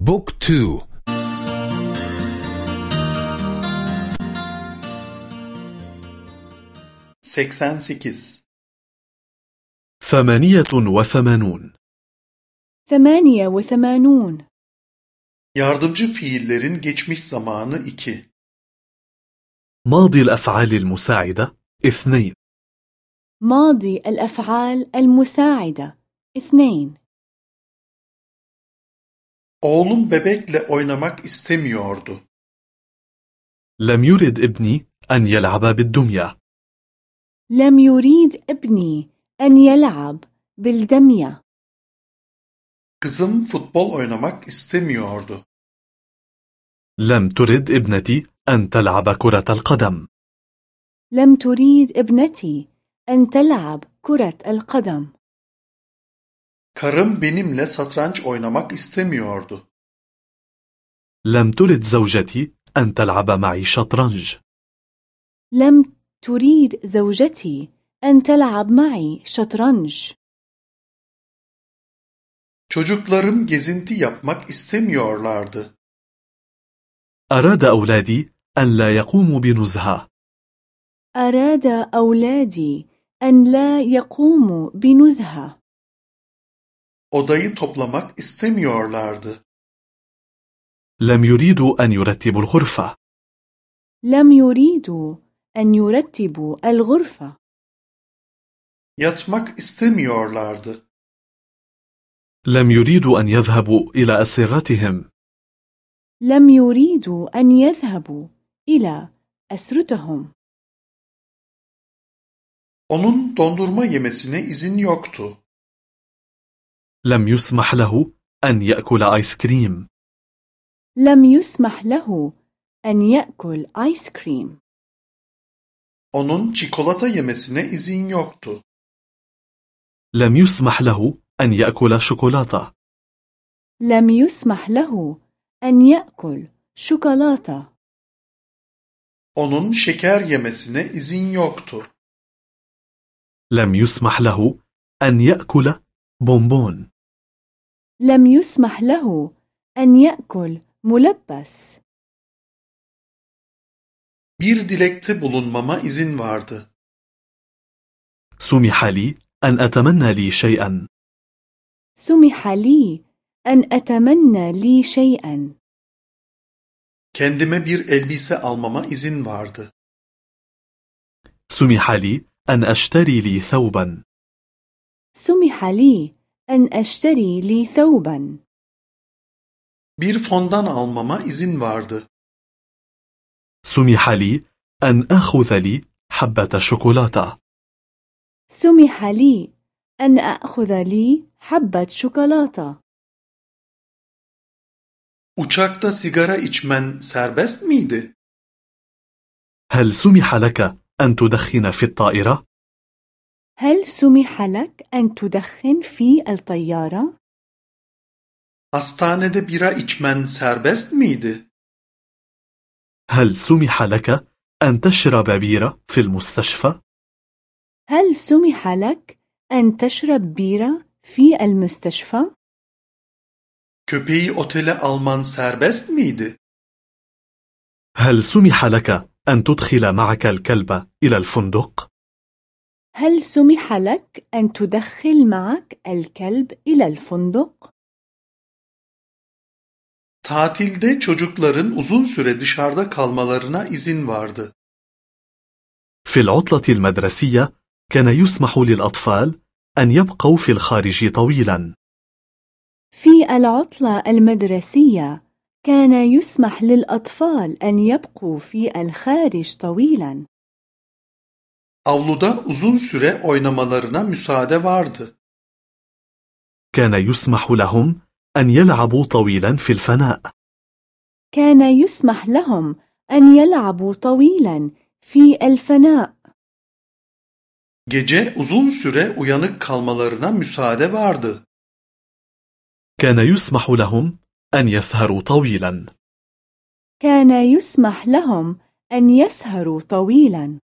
book two. seksen sekiz ثمانية وثمانون. ثمانية وثمانون. Yardımcı fiillerin geçmiş zamanı 2. ماضي الأفعال المساعدة اثنين. ماضي الأفعال المساعدة اثنين. Oğlum bebekle oynamak istemiyordu. لم يرد ابني أن يلعب بالدمية لم يريد ابني أن يلعب بالدمية Kızım futbol oynamak istemiyordu. لم ترد ابنتي أن تلعب كرة القدم لم تريد ابنتي أن تلعب كرة القدم Karım benimle satranç oynamak istemiyordu. لم ترد زوجتي أن تلعب معي شطرنج لم تريد زوجتي أن تلعب معي شطرنج Çocuklarım gezinti yapmak istemiyorlardı. أراد أولادي أن لا يقوموا بنزهة أراد أولادي أن لا يقوموا بنزهة Odayı toplamak istemiyorlardı. لم يريدوا أن يرتبوا الغرفة لم يريدوا أن يرتبوا الغرفة Yatmak istemiyorlardı. لم يريدوا أن يذهبوا إلى أسرتهم لم يريدوا أن يذهبوا إلى أسرتهم Onun dondurma yemesine izin yoktu. لم يسمح له أن يأكل آيس كريم لم يسمح له أن يأكل آيس كريم Onun çikolata yemesine izin yoktu. لم يسمح له أن يأكل شوكولاتة لم يسمح له أن يأكل شوكولاتة Onun şeker yemesine izin yoktu. لم يسمح له أن يأكل بونبون. لم يسمح له أن يأكل ملبس. Bir dilekte bulunmama izin vardı. سمح لي أن أتمنى لي شيئا. سمح لي أن أتمنى لي شيئا. Kendime bir elbise almama izin vardı. سمح لي أن أشتري لي ثوبا. سمح لي أن أشتري لي ثوبا Bir fondan almama izin vardı. سمح لي أن أخذ لي حبة شوكولاتة سمح لي أن أخذ لي حبة شوكولاتة Uçakta sigara içmen serbest miydi? هل سمح لك أن تدخن في الطائرة؟ هل سمح لك أن تدخن في الطيارة؟ Hastanede bira içmen serbest miydi? هل سمح لك أن تشرب بيرة في المستشفى؟ هل سمح لك أن تشرب بيرة في المستشفى؟ Köpeği otele alman serbest miydi? هل سمح لك أن تدخل معك الكلب إلى الفندق؟ هل سمح لك أن تدخل معك الكلب إلى الفندق؟ Tatilde çocukların uzun süre dışarıda kalmalarına izin vardı. في العطلة المدرسية كان يسمح للأطفال أن يبقوا في الخارج طويلا في العطلة المدرسية كان يسمح للأطفال أن يبقوا في الخارج طويلا Avluda uzun süre oynamalarına müsaade vardı. كان يسمح لهم أن يلعبوا طويلا في الفناء كان يسمح لهم أن يلعبوا طويلا في الفناء Gece uzun süre uyanık kalmalarına müsaade vardı. كان يسمح لهم أن يسهروا طويلا كان يسمح لهم أن يسهروا طويلا